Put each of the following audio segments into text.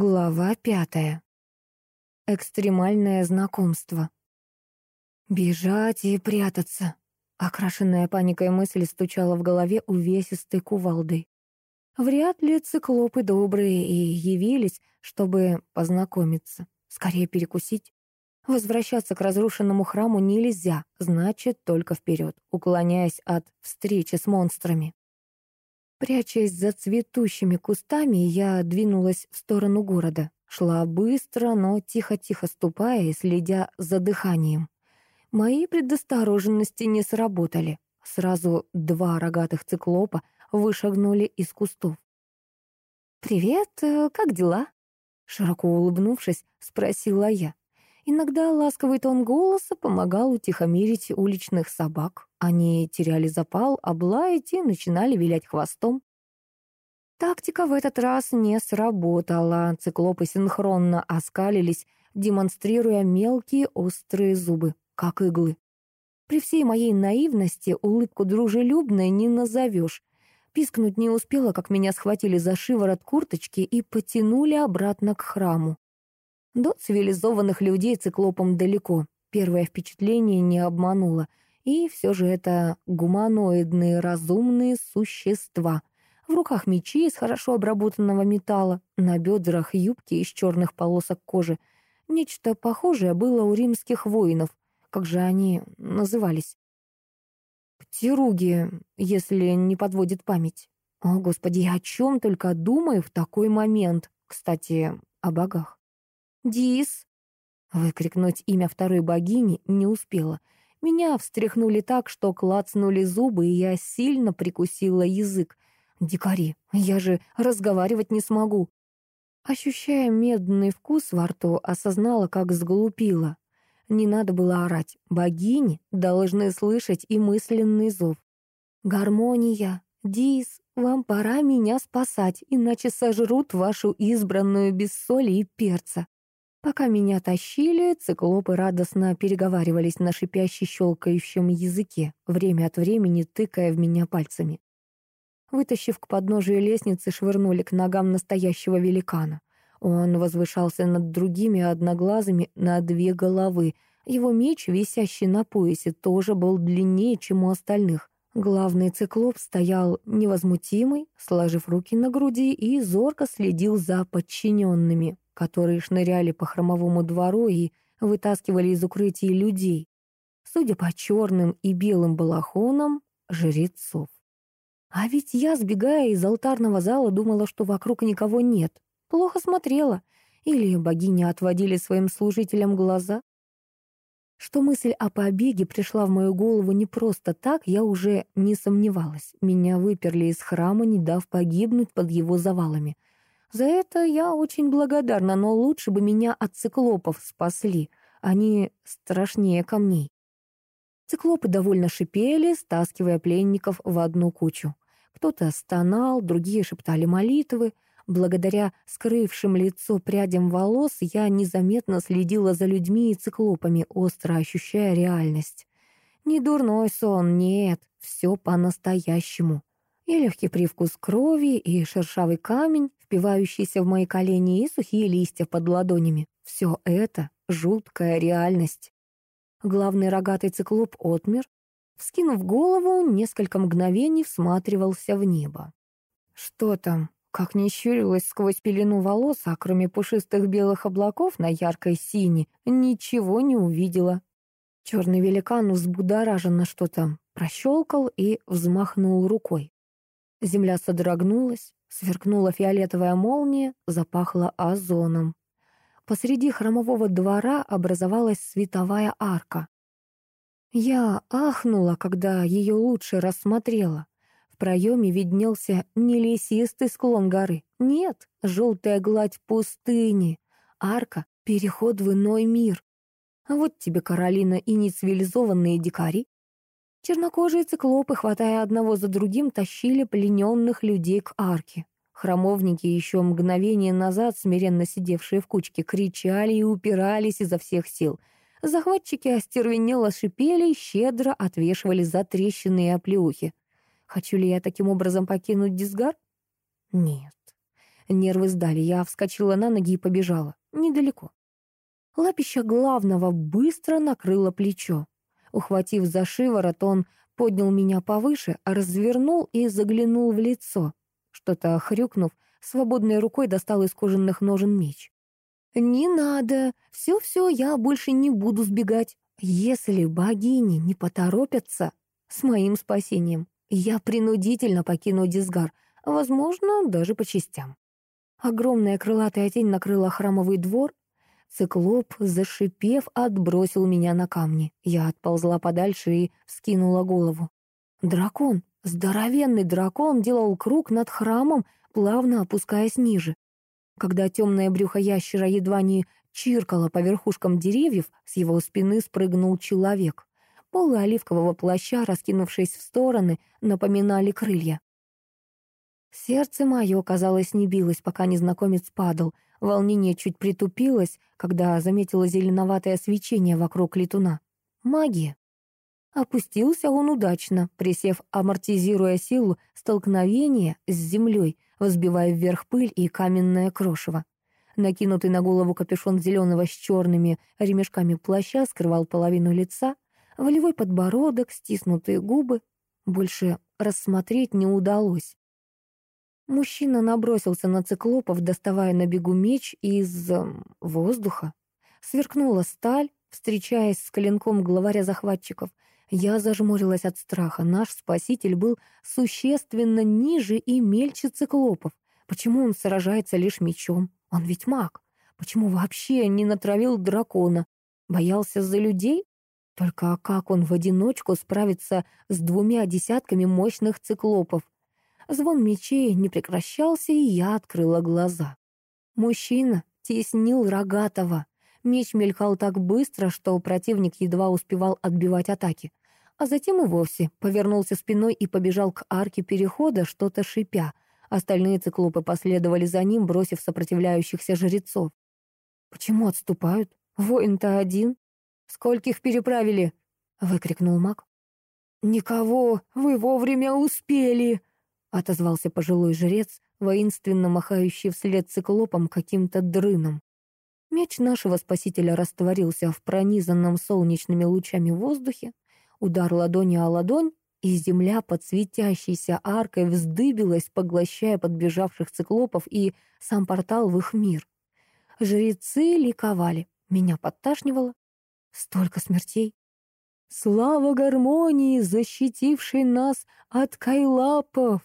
Глава пятая. Экстремальное знакомство. Бежать и прятаться. Окрашенная паникой мысль стучала в голове увесистой кувалдой. Вряд ли циклопы добрые и явились, чтобы познакомиться. Скорее перекусить. Возвращаться к разрушенному храму нельзя, значит, только вперед, уклоняясь от встречи с монстрами. Прячась за цветущими кустами, я двинулась в сторону города. Шла быстро, но тихо-тихо ступая и следя за дыханием. Мои предосторожности не сработали. Сразу два рогатых циклопа вышагнули из кустов. «Привет, э, как дела?» Широко улыбнувшись, спросила я. Иногда ласковый тон голоса помогал утихомирить уличных собак. Они теряли запал, облаять и начинали вилять хвостом. Тактика в этот раз не сработала. Циклопы синхронно оскалились, демонстрируя мелкие острые зубы, как иглы. При всей моей наивности улыбку дружелюбной не назовешь. Пискнуть не успела, как меня схватили за шиворот курточки и потянули обратно к храму. До цивилизованных людей циклопом далеко. Первое впечатление не обмануло. И все же это гуманоидные разумные существа. В руках мечи из хорошо обработанного металла, на бедрах юбки из черных полосок кожи. Нечто похожее было у римских воинов. Как же они назывались? Птируги, если не подводит память. О, Господи, я о чем только думаю в такой момент. Кстати, о богах. «Дис!» Выкрикнуть имя второй богини не успела. Меня встряхнули так, что клацнули зубы, и я сильно прикусила язык. «Дикари, я же разговаривать не смогу!» Ощущая медный вкус во рту, осознала, как сглупила. Не надо было орать. Богини должны слышать и мысленный зов. «Гармония! Дис, вам пора меня спасать, иначе сожрут вашу избранную без соли и перца!» Пока меня тащили, циклопы радостно переговаривались на шипящей щелкающем языке, время от времени тыкая в меня пальцами. Вытащив к подножию лестницы, швырнули к ногам настоящего великана. Он возвышался над другими одноглазыми на две головы. Его меч, висящий на поясе, тоже был длиннее, чем у остальных. Главный циклоп стоял невозмутимый, сложив руки на груди и зорко следил за подчиненными, которые шныряли по хромовому двору и вытаскивали из укрытий людей. Судя по черным и белым балахонам, жрецов. А ведь я, сбегая из алтарного зала, думала, что вокруг никого нет. Плохо смотрела. Или богини отводили своим служителям глаза. Что мысль о побеге пришла в мою голову не просто так, я уже не сомневалась. Меня выперли из храма, не дав погибнуть под его завалами. За это я очень благодарна, но лучше бы меня от циклопов спасли. Они страшнее камней. Циклопы довольно шипели, стаскивая пленников в одну кучу. Кто-то стонал, другие шептали молитвы. Благодаря скрывшим лицо прядям волос я незаметно следила за людьми и циклопами, остро ощущая реальность. Не дурной сон, нет, все по-настоящему и легкий привкус крови, и шершавый камень, впивающийся в мои колени, и сухие листья под ладонями. Все это — жуткая реальность. Главный рогатый циклоп отмер, вскинув голову, несколько мгновений всматривался в небо. Что там? Как не щурилась сквозь пелену волос, а кроме пушистых белых облаков на яркой сине, ничего не увидела. Черный великан взбудораженно что-то прощелкал и взмахнул рукой. Земля содрогнулась, сверкнула фиолетовая молния, запахло озоном. Посреди хромового двора образовалась световая арка. Я ахнула, когда ее лучше рассмотрела. В проеме виднелся не лесистый склон горы. Нет, желтая гладь пустыни. Арка — переход в иной мир. А вот тебе, Каролина, и нецивилизованные дикари. Чернокожие циклопы, хватая одного за другим, тащили плененных людей к арке. Храмовники, еще мгновение назад смиренно сидевшие в кучке, кричали и упирались изо всех сил. Захватчики остервенело шипели и щедро отвешивали за трещины и оплеухи. Хочу ли я таким образом покинуть Дисгар? Нет. Нервы сдали, я вскочила на ноги и побежала. Недалеко. Лапища главного быстро накрыло плечо. Ухватив за шиворот, он поднял меня повыше, развернул и заглянул в лицо. Что-то хрюкнув, свободной рукой достал из кожаных ножен меч. «Не надо. Все-все, я больше не буду сбегать. Если богини не поторопятся с моим спасением, я принудительно покину Дисгар, возможно, даже по частям». Огромная крылатая тень накрыла храмовый двор. Циклоп, зашипев, отбросил меня на камни. Я отползла подальше и вскинула голову. Дракон, здоровенный дракон, делал круг над храмом, плавно опускаясь ниже. Когда темное брюхо ящера едва не чиркало по верхушкам деревьев, с его спины спрыгнул человек. Полы оливкового плаща, раскинувшись в стороны, напоминали крылья. Сердце мое, казалось, не билось, пока незнакомец падал. Волнение чуть притупилось, когда заметила зеленоватое свечение вокруг летуна. Магия. Опустился он удачно, присев, амортизируя силу столкновения с землей, взбивая вверх пыль и каменное крошево. Накинутый на голову капюшон зеленого с черными ремешками плаща скрывал половину лица, волевой подбородок, стиснутые губы. Больше рассмотреть не удалось. Мужчина набросился на циклопов, доставая на бегу меч из э, воздуха. Сверкнула сталь, встречаясь с клинком главаря захватчиков. Я зажмурилась от страха. Наш спаситель был существенно ниже и мельче циклопов. Почему он сражается лишь мечом? Он ведь маг. Почему вообще не натравил дракона? Боялся за людей? Только как он в одиночку справится с двумя десятками мощных циклопов? Звон мечей не прекращался, и я открыла глаза. Мужчина теснил рогатого. Меч мелькал так быстро, что противник едва успевал отбивать атаки. А затем и вовсе повернулся спиной и побежал к арке перехода, что-то шипя. Остальные циклопы последовали за ним, бросив сопротивляющихся жрецов. «Почему отступают? Воин-то один. Скольких переправили?» — выкрикнул маг. «Никого, вы вовремя успели!» — отозвался пожилой жрец, воинственно махающий вслед циклопом каким-то дрыном. Меч нашего спасителя растворился в пронизанном солнечными лучами воздухе. Удар ладони о ладонь, и земля под светящейся аркой вздыбилась, поглощая подбежавших циклопов и сам портал в их мир. Жрецы ликовали, меня подташнивало. Столько смертей. Слава гармонии, защитившей нас от кайлапов!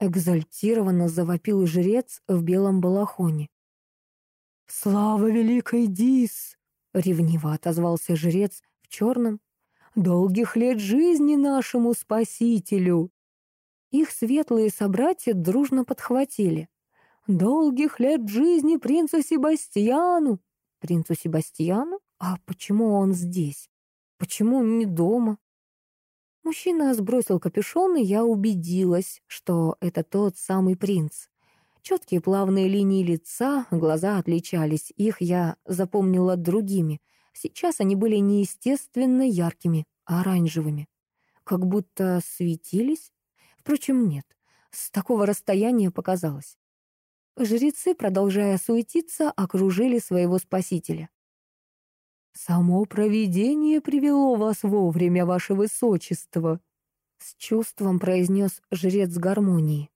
Экзальтированно завопил жрец в белом балахоне. «Слава великой Дис!» — ревниво отозвался жрец в черном. «Долгих лет жизни нашему спасителю!» Их светлые собратья дружно подхватили. «Долгих лет жизни принцу Себастьяну!» «Принцу Себастьяну? А почему он здесь? Почему не дома?» Мужчина сбросил капюшон, и я убедилась, что это тот самый принц. Четкие плавные линии лица, глаза отличались, их я запомнила другими. Сейчас они были неестественно яркими, оранжевыми. Как будто светились? Впрочем, нет. С такого расстояния показалось. Жрецы, продолжая суетиться, окружили своего спасителя. «Само провидение привело вас вовремя, ваше высочество», — с чувством произнес жрец гармонии.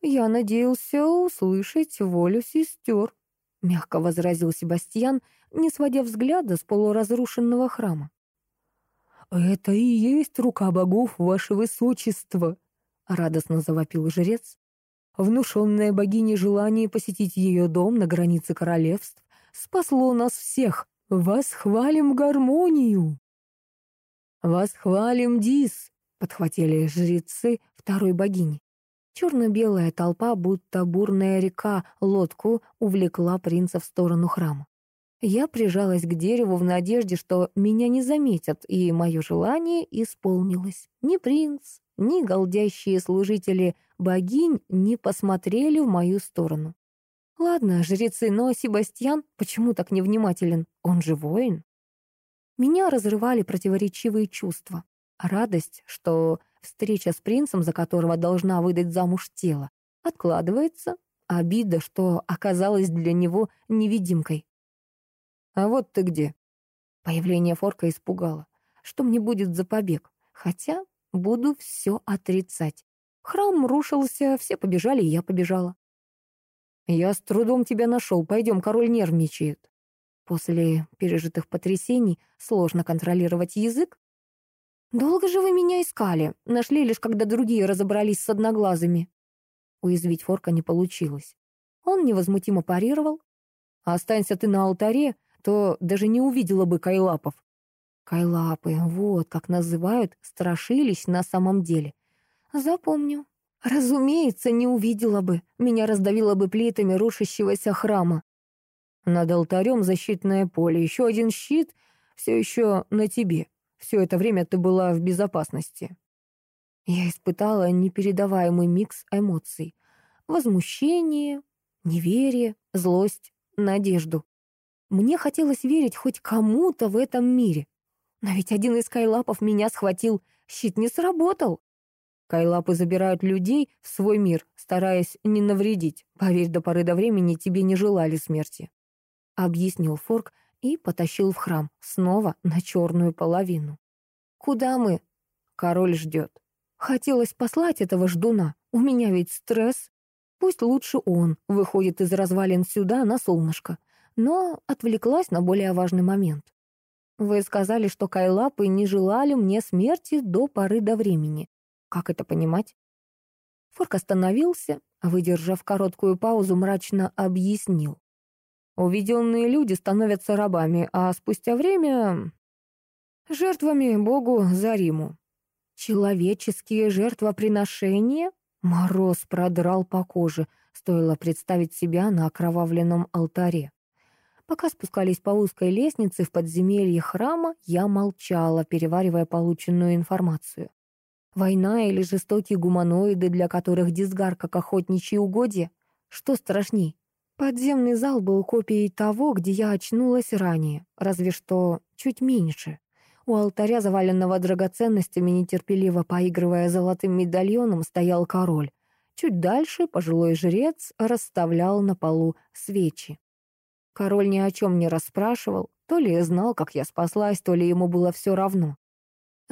«Я надеялся услышать волю сестер», — мягко возразил Себастьян, не сводя взгляда с полуразрушенного храма. «Это и есть рука богов, ваше высочество», — радостно завопил жрец. Внушенное богиней желание посетить ее дом на границе королевств спасло нас всех. «Восхвалим гармонию!» «Восхвалим Дис!» — подхватили жрецы второй богини. Черно-белая толпа, будто бурная река, лодку увлекла принца в сторону храма. Я прижалась к дереву в надежде, что меня не заметят, и мое желание исполнилось. Ни принц, ни голдящие служители богинь не посмотрели в мою сторону. Ладно, жрецы, но Себастьян почему так невнимателен? Он же воин. Меня разрывали противоречивые чувства. Радость, что встреча с принцем, за которого должна выдать замуж тело, откладывается, обида, что оказалась для него невидимкой. «А вот ты где?» Появление Форка испугало. Что мне будет за побег? Хотя буду все отрицать. Храм рушился, все побежали, и я побежала. «Я с трудом тебя нашел. Пойдем, король нервничает». После пережитых потрясений сложно контролировать язык. «Долго же вы меня искали. Нашли лишь, когда другие разобрались с одноглазыми». Уязвить Форка не получилось. Он невозмутимо парировал. «Останься ты на алтаре, то даже не увидела бы кайлапов». Кайлапы, вот как называют, страшились на самом деле. Запомню. Разумеется, не увидела бы. Меня раздавило бы плитами рушащегося храма. Над алтарем защитное поле, еще один щит, все еще на тебе. Все это время ты была в безопасности. Я испытала непередаваемый микс эмоций. Возмущение, неверие, злость, надежду. Мне хотелось верить хоть кому-то в этом мире. Но ведь один из кайлапов меня схватил, щит не сработал. Кайлапы забирают людей в свой мир, стараясь не навредить. Поверь, до поры до времени тебе не желали смерти. Объяснил Форк и потащил в храм, снова на черную половину. «Куда мы?» «Король ждет». Хотелось послать этого ждуна. У меня ведь стресс. Пусть лучше он выходит из развалин сюда на солнышко. Но отвлеклась на более важный момент. Вы сказали, что кайлапы не желали мне смерти до поры до времени. Как это понимать? Форк остановился, выдержав короткую паузу, мрачно объяснил. Уведенные люди становятся рабами, а спустя время — жертвами богу Зариму. Человеческие жертвоприношения? Мороз продрал по коже, стоило представить себя на окровавленном алтаре. Пока спускались по узкой лестнице в подземелье храма, я молчала, переваривая полученную информацию. Война или жестокие гуманоиды, для которых дисгар как охотничьи угодья? Что страшней? Подземный зал был копией того, где я очнулась ранее, разве что чуть меньше. У алтаря, заваленного драгоценностями, нетерпеливо поигрывая золотым медальоном, стоял король. Чуть дальше пожилой жрец расставлял на полу свечи. Король ни о чем не расспрашивал, то ли знал, как я спаслась, то ли ему было все равно.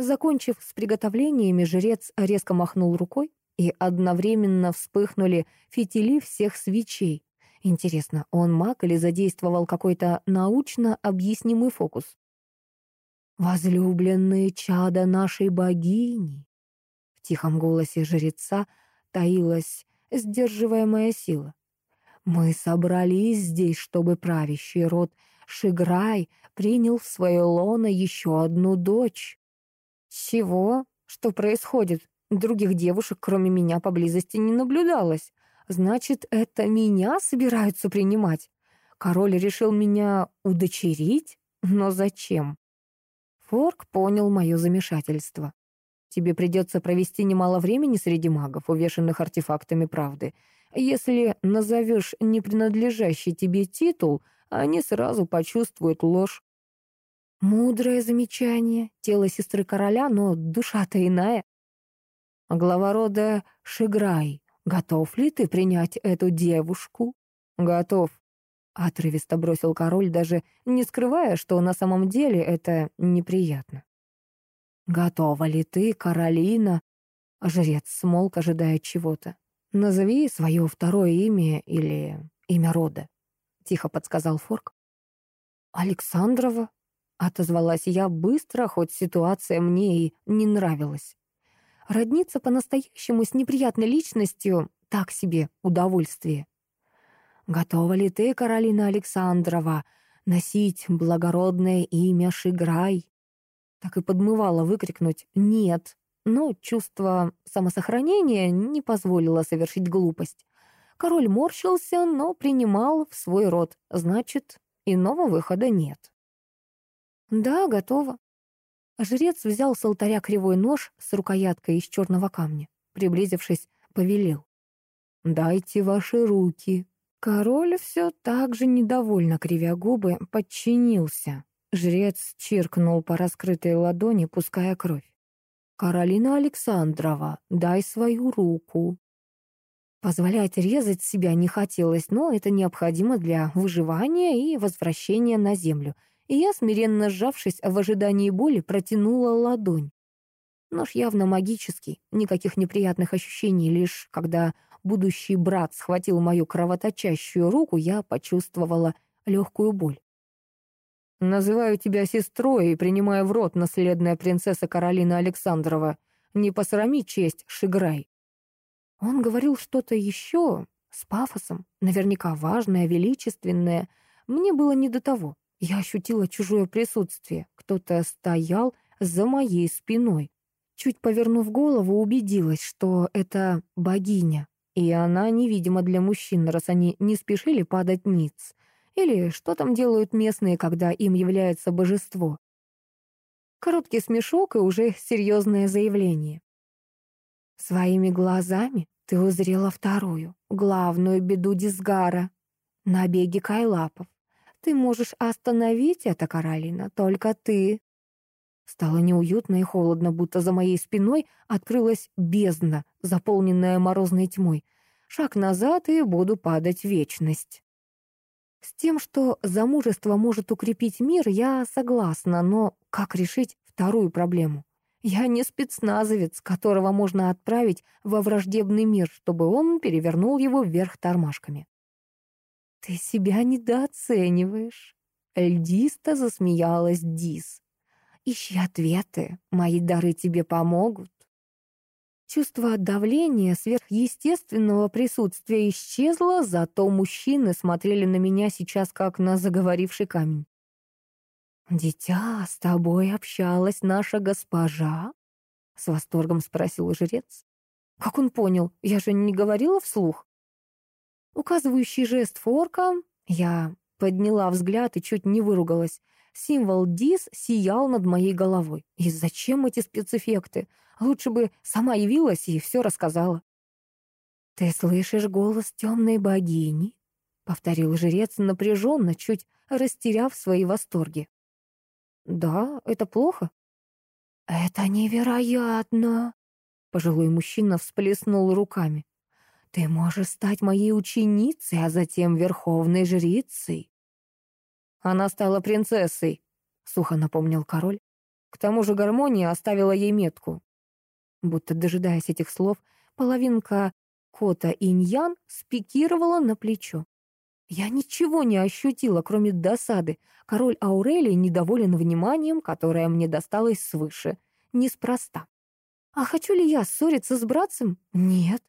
Закончив с приготовлениями, жрец резко махнул рукой, и одновременно вспыхнули фитили всех свечей. Интересно, он маг или задействовал какой-то научно объяснимый фокус? «Возлюбленные чада нашей богини!» В тихом голосе жреца таилась сдерживаемая сила. Мы собрались здесь, чтобы правящий род Шиграй принял в свое лоно еще одну дочь. Чего? Что происходит? Других девушек, кроме меня, поблизости не наблюдалось. Значит, это меня собираются принимать? Король решил меня удочерить? Но зачем? Форк понял мое замешательство. Тебе придется провести немало времени среди магов, увешанных артефактами правды, если назовешь непринадлежащий тебе титул, они сразу почувствуют ложь. Мудрое замечание. Тело сестры короля, но душа-то иная. Глава рода Шиграй, готов ли ты принять эту девушку? Готов. Отрывисто бросил король, даже не скрывая, что на самом деле это неприятно. «Готова ли ты, Каролина?» Жрец смолк, ожидая чего-то. «Назови свое второе имя или имя рода», — тихо подсказал Форк. «Александрова», — отозвалась я быстро, хоть ситуация мне и не нравилась. Родниться по-настоящему с неприятной личностью — так себе удовольствие. «Готова ли ты, Каролина Александрова, носить благородное имя Шиграй?» Так и подмывала выкрикнуть «нет», но чувство самосохранения не позволило совершить глупость. Король морщился, но принимал в свой род, значит, иного выхода нет. «Да, готово». Жрец взял с алтаря кривой нож с рукояткой из черного камня. Приблизившись, повелел. «Дайте ваши руки». Король все так же недовольно, кривя губы, подчинился. Жрец чиркнул по раскрытой ладони, пуская кровь. «Каролина Александрова, дай свою руку». Позволять резать себя не хотелось, но это необходимо для выживания и возвращения на землю. И я, смиренно сжавшись в ожидании боли, протянула ладонь. Нож явно магический, никаких неприятных ощущений, лишь когда будущий брат схватил мою кровоточащую руку, я почувствовала легкую боль. «Называю тебя сестрой и принимаю в рот наследная принцесса Каролина Александрова. Не посрами честь, Шиграй». Он говорил что-то еще с пафосом, наверняка важное, величественное. Мне было не до того. Я ощутила чужое присутствие. Кто-то стоял за моей спиной. Чуть повернув голову, убедилась, что это богиня. И она невидима для мужчин, раз они не спешили падать ниц. Или что там делают местные, когда им является божество? Короткий смешок и уже серьезное заявление. Своими глазами ты узрела вторую, главную беду Дисгара — набеги Кайлапов. Ты можешь остановить это, Каролина, только ты. Стало неуютно и холодно, будто за моей спиной открылась бездна, заполненная морозной тьмой. Шаг назад, и буду падать в вечность. С тем, что замужество может укрепить мир, я согласна, но как решить вторую проблему? Я не спецназовец, которого можно отправить во враждебный мир, чтобы он перевернул его вверх тормашками. «Ты себя недооцениваешь», — льдисто засмеялась Дис. «Ищи ответы, мои дары тебе помогут». Чувство давления, сверхъестественного присутствия исчезло, зато мужчины смотрели на меня сейчас как на заговоривший камень. «Дитя, с тобой общалась наша госпожа?» — с восторгом спросил жрец. «Как он понял? Я же не говорила вслух?» Указывающий жест форка, я подняла взгляд и чуть не выругалась. Символ ДИС сиял над моей головой. И зачем эти спецэффекты? Лучше бы сама явилась и все рассказала. «Ты слышишь голос темной богини?» — повторил жрец напряженно, чуть растеряв свои восторги. «Да, это плохо?» «Это невероятно!» — пожилой мужчина всплеснул руками. «Ты можешь стать моей ученицей, а затем верховной жрицей». Она стала принцессой, сухо напомнил король. К тому же гармония оставила ей метку. Будто дожидаясь этих слов, половинка кота иньян спикировала на плечо. Я ничего не ощутила, кроме досады. Король Аурелий недоволен вниманием, которое мне досталось свыше. Неспроста. А хочу ли я ссориться с братцем? Нет.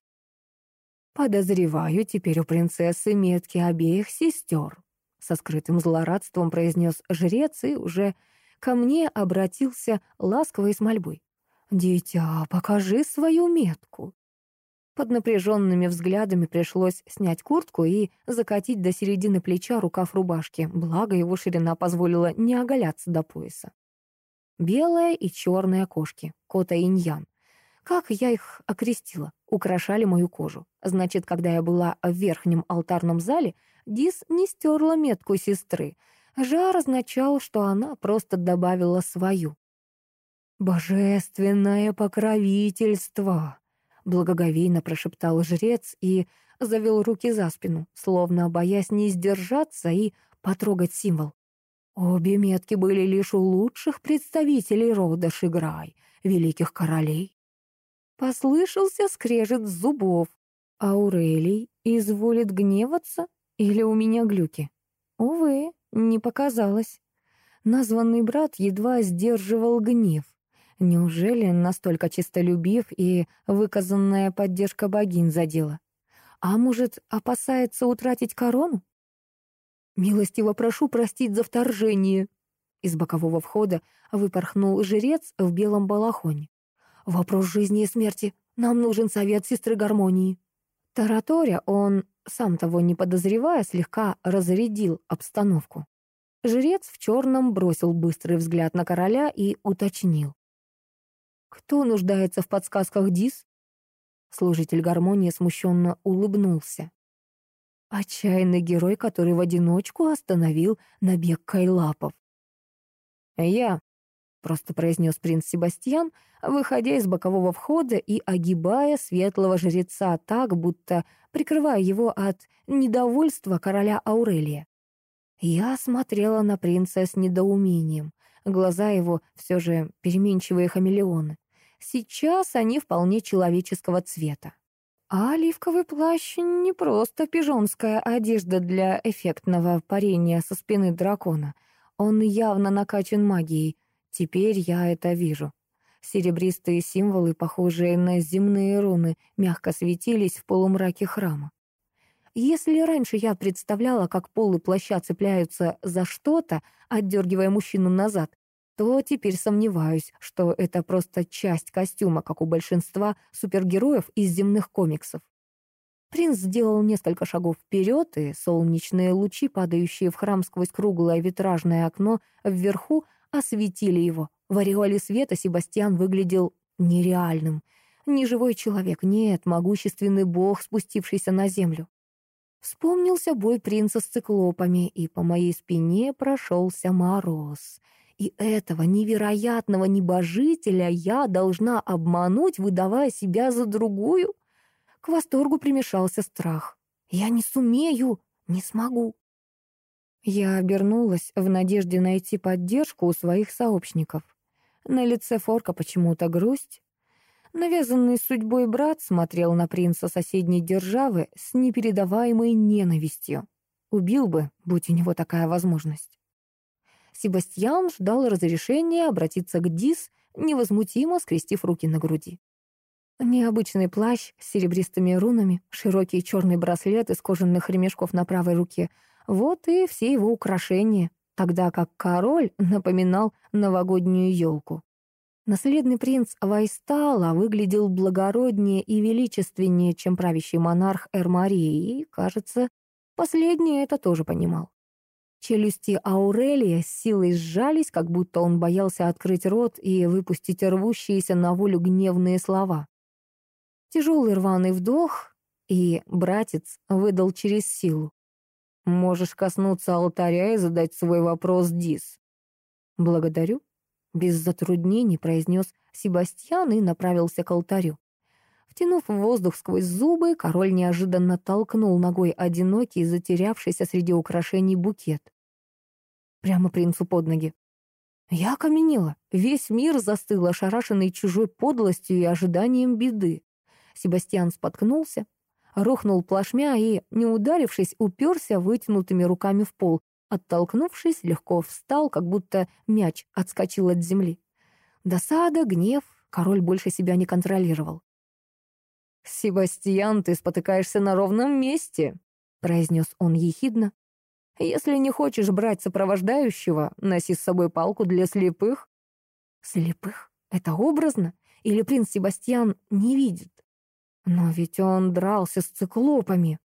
Подозреваю, теперь у принцессы метки обеих сестер со скрытым злорадством произнес жрец и уже ко мне обратился ласково с мольбой. «Дитя, покажи свою метку». Под напряженными взглядами пришлось снять куртку и закатить до середины плеча рукав рубашки, благо его ширина позволила не оголяться до пояса. Белая и черная кошки, кота иньян. Как я их окрестила, украшали мою кожу. Значит, когда я была в верхнем алтарном зале, Дис не стерла метку сестры. Жар означал, что она просто добавила свою. «Божественное покровительство!» — благоговейно прошептал жрец и завел руки за спину, словно боясь не сдержаться и потрогать символ. Обе метки были лишь у лучших представителей рода Шиграй, великих королей. Послышался скрежет зубов. Аурелий изволит гневаться или у меня глюки? Увы, не показалось. Названный брат едва сдерживал гнев. Неужели настолько чистолюбив и выказанная поддержка богинь задела? А может, опасается утратить корону? «Милостиво прошу простить за вторжение». Из бокового входа выпорхнул жрец в белом балахоне. Вопрос жизни и смерти. Нам нужен совет сестры гармонии. Тараторя он, сам того не подозревая, слегка разрядил обстановку. Жрец в черном бросил быстрый взгляд на короля и уточнил. «Кто нуждается в подсказках Дис?» Служитель гармонии смущенно улыбнулся. Отчаянный герой, который в одиночку остановил набег Кайлапов. «Я», — просто произнес принц Себастьян, выходя из бокового входа и огибая светлого жреца так, будто прикрывая его от недовольства короля Аурелия. Я смотрела на принца с недоумением. Глаза его все же переменчивые хамелеоны. Сейчас они вполне человеческого цвета. А оливковый плащ — не просто пижонская одежда для эффектного парения со спины дракона. Он явно накачан магией, Теперь я это вижу. Серебристые символы, похожие на земные руны, мягко светились в полумраке храма. Если раньше я представляла, как полы плаща цепляются за что-то, отдергивая мужчину назад, то теперь сомневаюсь, что это просто часть костюма, как у большинства супергероев из земных комиксов. Принц сделал несколько шагов вперед, и солнечные лучи, падающие в храм сквозь круглое витражное окно вверху, осветили его. В ореоле света Себастьян выглядел нереальным. Не живой человек, нет, могущественный бог, спустившийся на землю. Вспомнился бой принца с циклопами, и по моей спине прошелся мороз. И этого невероятного небожителя я должна обмануть, выдавая себя за другую? К восторгу примешался страх. Я не сумею, не смогу. Я обернулась в надежде найти поддержку у своих сообщников. На лице Форка почему-то грусть. Навязанный судьбой брат смотрел на принца соседней державы с непередаваемой ненавистью. Убил бы, будь у него такая возможность. Себастьян ждал разрешения обратиться к Дис, невозмутимо скрестив руки на груди. Необычный плащ с серебристыми рунами, широкий черный браслет из кожаных ремешков на правой руке — вот и все его украшения, тогда как король напоминал новогоднюю елку. Наследный принц Вайстала выглядел благороднее и величественнее, чем правящий монарх Эрмарии, и, кажется, последний это тоже понимал. Челюсти Аурелия с силой сжались, как будто он боялся открыть рот и выпустить рвущиеся на волю гневные слова. Тяжелый рваный вдох, и братец выдал через силу. Можешь коснуться алтаря и задать свой вопрос, Дис. Благодарю. Без затруднений произнес Себастьян и направился к алтарю. Втянув воздух сквозь зубы, король неожиданно толкнул ногой одинокий, затерявшийся среди украшений букет. Прямо принцу под ноги. Я окаменела. Весь мир застыл, ошарашенный чужой подлостью и ожиданием беды. Себастьян споткнулся, рухнул плашмя и, не ударившись, уперся вытянутыми руками в пол. Оттолкнувшись, легко встал, как будто мяч отскочил от земли. Досада, гнев, король больше себя не контролировал. «Себастьян, ты спотыкаешься на ровном месте», — произнес он ехидно. «Если не хочешь брать сопровождающего, носи с собой палку для слепых». «Слепых? Это образно? Или принц Себастьян не видит?» Но ведь он дрался с циклопами.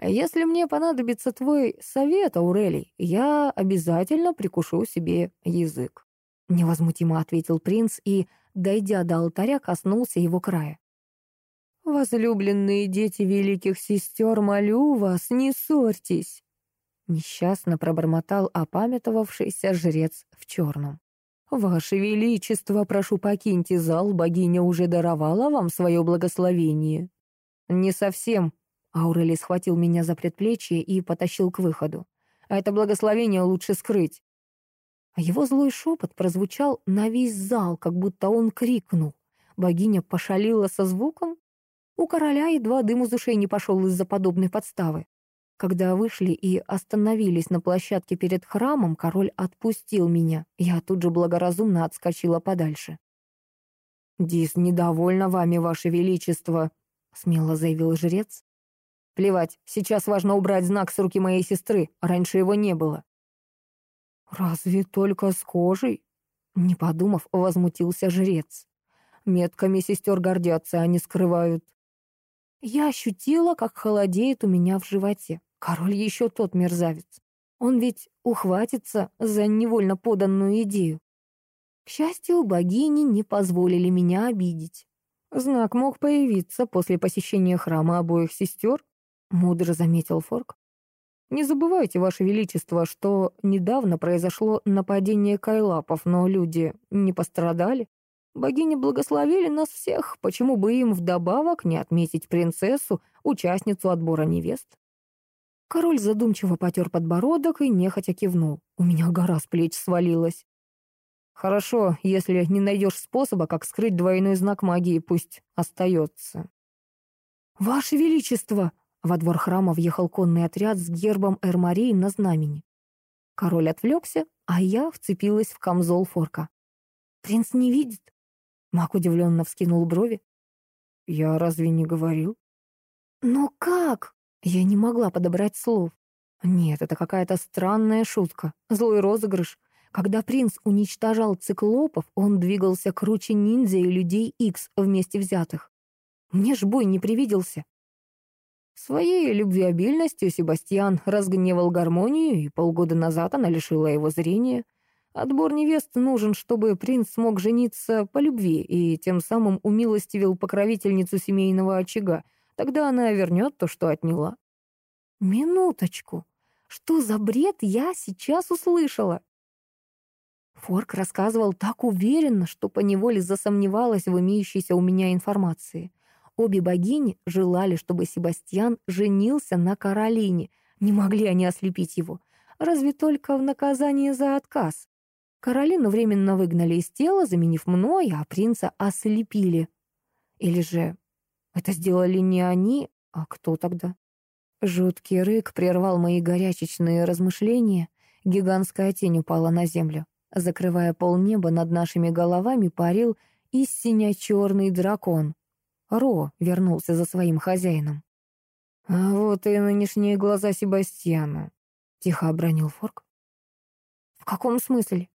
Если мне понадобится твой совет, Аурелий, я обязательно прикушу себе язык. Невозмутимо ответил принц и, дойдя до алтаря, коснулся его края. «Возлюбленные дети великих сестер, молю вас, не ссорьтесь!» Несчастно пробормотал опамятовавшийся жрец в черном. «Ваше Величество, прошу покиньте зал, богиня уже даровала вам свое благословение». «Не совсем». Аурели схватил меня за предплечье и потащил к выходу. «Это благословение лучше скрыть». Его злой шепот прозвучал на весь зал, как будто он крикнул. Богиня пошалила со звуком. У короля едва дым из ушей не пошел из-за подобной подставы. Когда вышли и остановились на площадке перед храмом, король отпустил меня. Я тут же благоразумно отскочила подальше. «Дис недовольна вами, ваше величество», — смело заявил жрец. «Плевать, сейчас важно убрать знак с руки моей сестры, раньше его не было». «Разве только с кожей?» Не подумав, возмутился жрец. «Метками сестер гордятся, они скрывают». Я ощутила, как холодеет у меня в животе. Король еще тот мерзавец. Он ведь ухватится за невольно поданную идею. К счастью, богини не позволили меня обидеть. Знак мог появиться после посещения храма обоих сестер, мудро заметил Форк. Не забывайте, Ваше Величество, что недавно произошло нападение кайлапов, но люди не пострадали. Богини благословили нас всех, почему бы им вдобавок не отметить принцессу, участницу отбора невест? Король задумчиво потер подбородок и нехотя кивнул. У меня гора с плеч свалилась. Хорошо, если не найдешь способа, как скрыть двойной знак магии, пусть остается. «Ваше Величество!» Во двор храма въехал конный отряд с гербом Эрмарей на знамени. Король отвлекся, а я вцепилась в камзол форка. «Принц не видит?» Мак удивленно вскинул брови. «Я разве не говорил?» «Но как?» Я не могла подобрать слов. Нет, это какая-то странная шутка, злой розыгрыш. Когда принц уничтожал циклопов, он двигался круче ниндзя и людей Икс вместе взятых. Мне ж бой не привиделся. Своей любвеобильностью Себастьян разгневал гармонию, и полгода назад она лишила его зрения. Отбор невест нужен, чтобы принц смог жениться по любви и тем самым умилостивил покровительницу семейного очага. Тогда она вернет то, что отняла. Минуточку. Что за бред я сейчас услышала? Форк рассказывал так уверенно, что поневоле засомневалась в имеющейся у меня информации. Обе богини желали, чтобы Себастьян женился на Каролине. Не могли они ослепить его. Разве только в наказание за отказ. Каролину временно выгнали из тела, заменив мной, а принца ослепили. Или же это сделали не они, а кто тогда? Жуткий рык прервал мои горячечные размышления. Гигантская тень упала на землю. Закрывая полнеба над нашими головами, парил истинно черный дракон. Ро вернулся за своим хозяином. «А вот и нынешние глаза Себастьяна», — тихо обронил Форк. «В каком смысле?»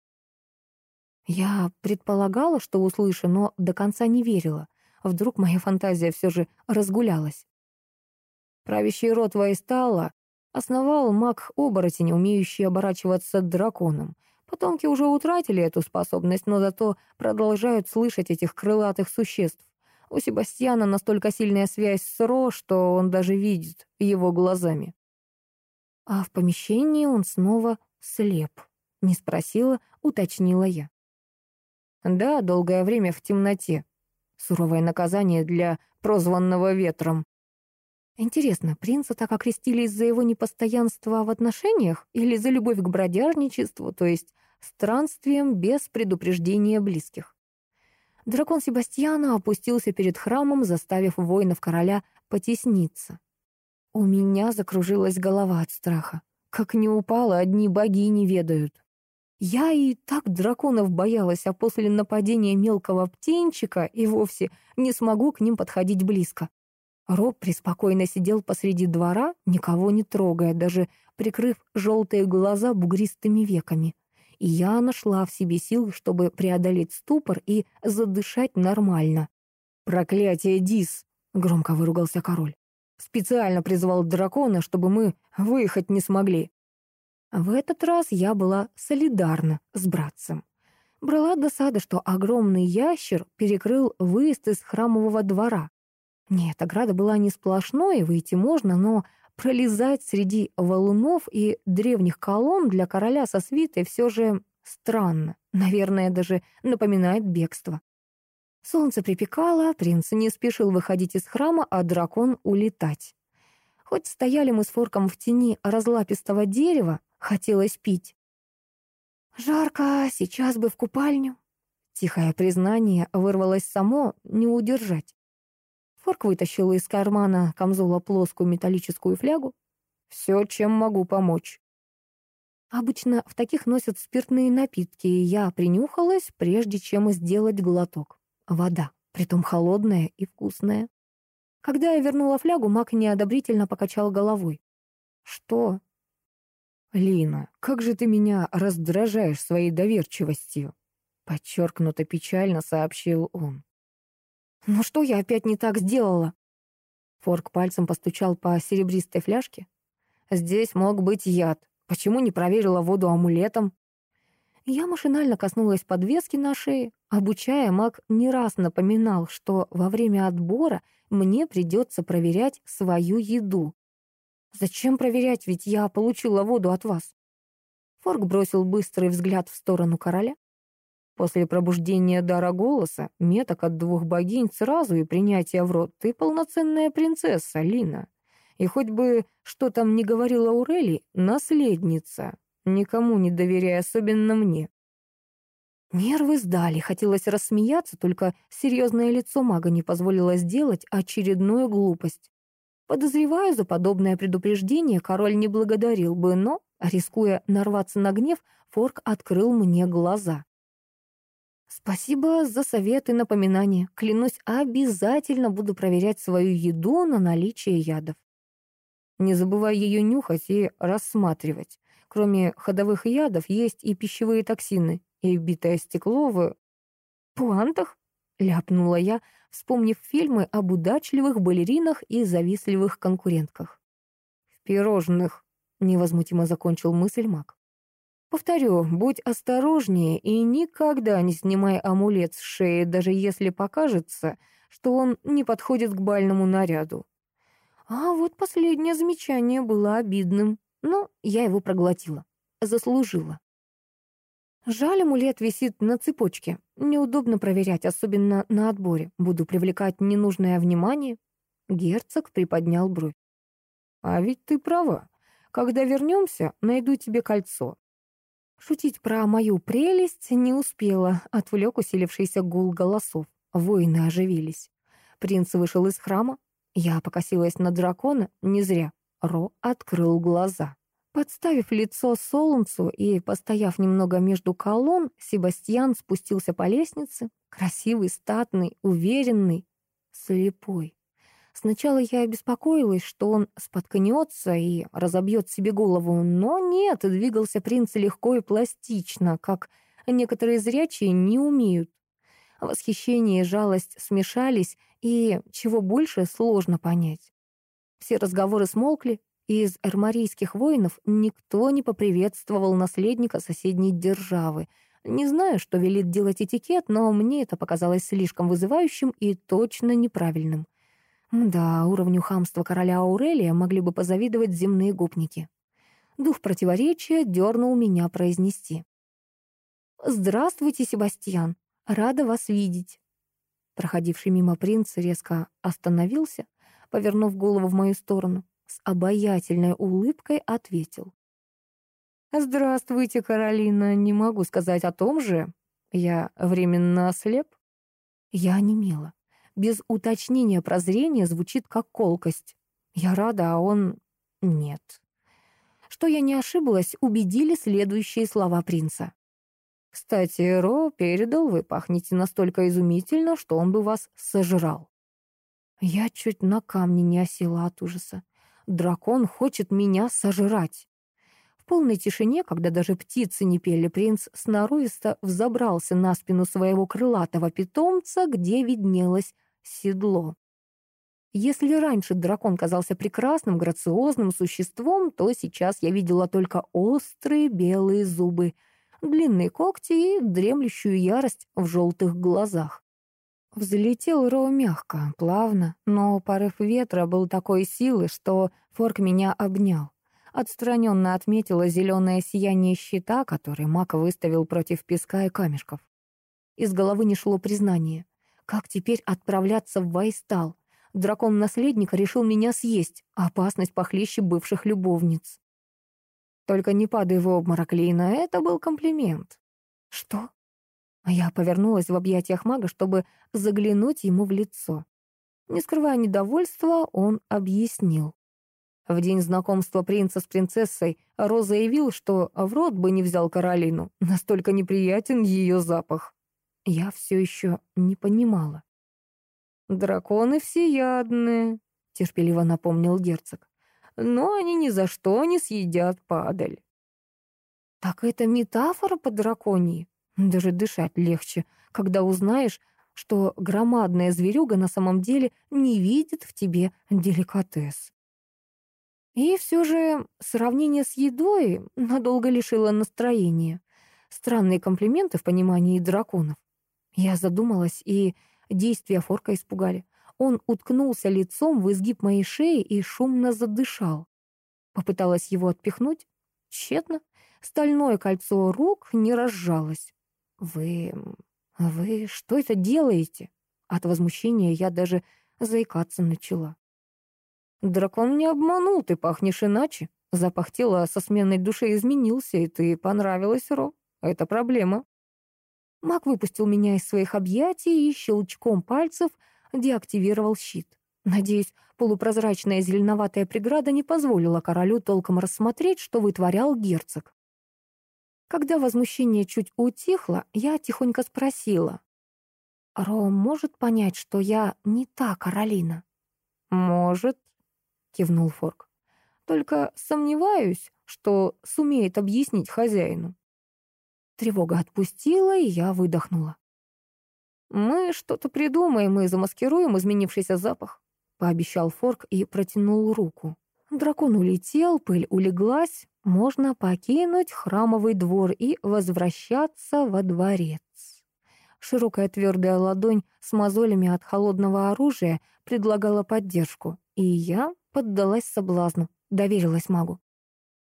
Я предполагала, что услышу, но до конца не верила. Вдруг моя фантазия все же разгулялась. Правящий род Вайстала основал маг-оборотень, умеющий оборачиваться драконом. Потомки уже утратили эту способность, но зато продолжают слышать этих крылатых существ. У Себастьяна настолько сильная связь с Ро, что он даже видит его глазами. А в помещении он снова слеп. Не спросила, уточнила я. Да, долгое время в темноте. Суровое наказание для прозванного ветром. Интересно, принца так окрестили из-за его непостоянства в отношениях или за любовь к бродяжничеству, то есть странствием без предупреждения близких? Дракон Себастьяна опустился перед храмом, заставив воинов короля потесниться. У меня закружилась голова от страха. Как не упала, одни боги не ведают. Я и так драконов боялась, а после нападения мелкого птенчика и вовсе не смогу к ним подходить близко. Роб преспокойно сидел посреди двора, никого не трогая, даже прикрыв желтые глаза бугристыми веками и я нашла в себе сил, чтобы преодолеть ступор и задышать нормально. «Проклятие, Дис!» — громко выругался король. «Специально призвал дракона, чтобы мы выехать не смогли». В этот раз я была солидарна с братцем. Брала досада, что огромный ящер перекрыл выезд из храмового двора. Нет, ограда была не сплошной, выйти можно, но Пролезать среди валунов и древних колонн для короля со свитой все же странно. Наверное, даже напоминает бегство. Солнце припекало, принц не спешил выходить из храма, а дракон улетать. Хоть стояли мы с Форком в тени разлапистого дерева, хотелось пить. «Жарко, сейчас бы в купальню». Тихое признание вырвалось само, не удержать. Форк вытащил из кармана камзола плоскую металлическую флягу. «Все, чем могу помочь». Обычно в таких носят спиртные напитки, и я принюхалась, прежде чем сделать глоток. Вода, притом холодная и вкусная. Когда я вернула флягу, Мак неодобрительно покачал головой. «Что?» «Лина, как же ты меня раздражаешь своей доверчивостью!» Подчеркнуто печально сообщил он. «Ну что я опять не так сделала?» Форк пальцем постучал по серебристой фляжке. «Здесь мог быть яд. Почему не проверила воду амулетом?» Я машинально коснулась подвески на шее. Обучая, маг не раз напоминал, что во время отбора мне придется проверять свою еду. Зачем проверять, ведь я получила воду от вас. Форк бросил быстрый взгляд в сторону короля. После пробуждения дара голоса, меток от двух богинь сразу и принятия в рот, ты полноценная принцесса, Лина. И хоть бы что там не говорила Аурели, наследница. Никому не доверяй, особенно мне. Нервы сдали, хотелось рассмеяться, только серьезное лицо мага не позволило сделать очередную глупость. Подозреваю, за подобное предупреждение король не благодарил бы, но, рискуя нарваться на гнев, Форк открыл мне глаза. «Спасибо за совет и напоминание. Клянусь, обязательно буду проверять свою еду на наличие ядов. Не забывай ее нюхать и рассматривать. Кроме ходовых ядов есть и пищевые токсины и битое стекло в... «Пуантах?» — ляпнула я, вспомнив фильмы об удачливых балеринах и завистливых конкурентках. «В пирожных», — невозмутимо закончил мысль маг. «Повторю, будь осторожнее и никогда не снимай амулет с шеи, даже если покажется, что он не подходит к бальному наряду». А вот последнее замечание было обидным, но я его проглотила. Заслужила. Жаль, амулет висит на цепочке. Неудобно проверять, особенно на отборе. Буду привлекать ненужное внимание. Герцог приподнял бровь. А ведь ты права. Когда вернемся, найду тебе кольцо. Шутить про мою прелесть не успела, отвлек усилившийся гул голосов. Воины оживились. Принц вышел из храма. Я покосилась на дракона, не зря. Ро открыл глаза. Подставив лицо солнцу и постояв немного между колонн, Себастьян спустился по лестнице, красивый, статный, уверенный, слепой. Сначала я обеспокоилась, что он споткнется и разобьет себе голову, но нет, двигался принц легко и пластично, как некоторые зрячие не умеют. Восхищение и жалость смешались, и, чего больше, сложно понять. Все разговоры смолкли, из эрмарийских воинов никто не поприветствовал наследника соседней державы. Не знаю, что велит делать этикет, но мне это показалось слишком вызывающим и точно неправильным. Да, уровню хамства короля Аурелия могли бы позавидовать земные гопники. Дух противоречия дернул меня произнести. «Здравствуйте, Себастьян. Рада вас видеть». Проходивший мимо принц резко остановился, повернув голову в мою сторону с обаятельной улыбкой ответил. «Здравствуйте, Каролина. Не могу сказать о том же. Я временно ослеп?» Я онемела. Без уточнения прозрения звучит как колкость. Я рада, а он... нет. Что я не ошиблась, убедили следующие слова принца. «Кстати, Ро передал, вы пахнете настолько изумительно, что он бы вас сожрал». Я чуть на камни не осела от ужаса. Дракон хочет меня сожрать. В полной тишине, когда даже птицы не пели, принц сноровисто взобрался на спину своего крылатого питомца, где виднелось седло. Если раньше дракон казался прекрасным, грациозным существом, то сейчас я видела только острые белые зубы, длинные когти и дремлющую ярость в желтых глазах. Взлетел Роу мягко, плавно, но порыв ветра был такой силы, что Форк меня обнял. Отстраненно отметила зеленое сияние щита, который Мак выставил против песка и камешков. Из головы не шло признание. Как теперь отправляться в Вайстал? Дракон-наследник решил меня съесть, опасность похлеще бывших любовниц. Только не падай в обморок, Лина, это был комплимент. Что? А я повернулась в объятиях мага, чтобы заглянуть ему в лицо. Не скрывая недовольства, он объяснил. В день знакомства принца с принцессой Роза заявил, что в рот бы не взял Каролину, настолько неприятен ее запах. Я все еще не понимала. «Драконы всеядные», — терпеливо напомнил герцог. «Но они ни за что не съедят падаль». «Так это метафора по драконии?» Даже дышать легче, когда узнаешь, что громадная зверюга на самом деле не видит в тебе деликатес. И все же сравнение с едой надолго лишило настроения. Странные комплименты в понимании драконов. Я задумалась, и действия Форка испугали. Он уткнулся лицом в изгиб моей шеи и шумно задышал. Попыталась его отпихнуть. Тщетно. Стальное кольцо рук не разжалось. «Вы... вы что это делаете?» От возмущения я даже заикаться начала. «Дракон не обманул, ты пахнешь иначе. Запах тела со сменной души изменился, и ты понравилась, Ро. Это проблема». Маг выпустил меня из своих объятий и щелчком пальцев деактивировал щит. Надеюсь, полупрозрачная зеленоватая преграда не позволила королю толком рассмотреть, что вытворял герцог. Когда возмущение чуть утихло, я тихонько спросила. «Ром может понять, что я не та Каролина?» «Может», — кивнул Форк. «Только сомневаюсь, что сумеет объяснить хозяину». Тревога отпустила, и я выдохнула. «Мы что-то придумаем и замаскируем изменившийся запах», — пообещал Форк и протянул руку. Дракон улетел, пыль улеглась, можно покинуть храмовый двор и возвращаться во дворец. Широкая твердая ладонь с мозолями от холодного оружия предлагала поддержку, и я поддалась соблазну, доверилась магу.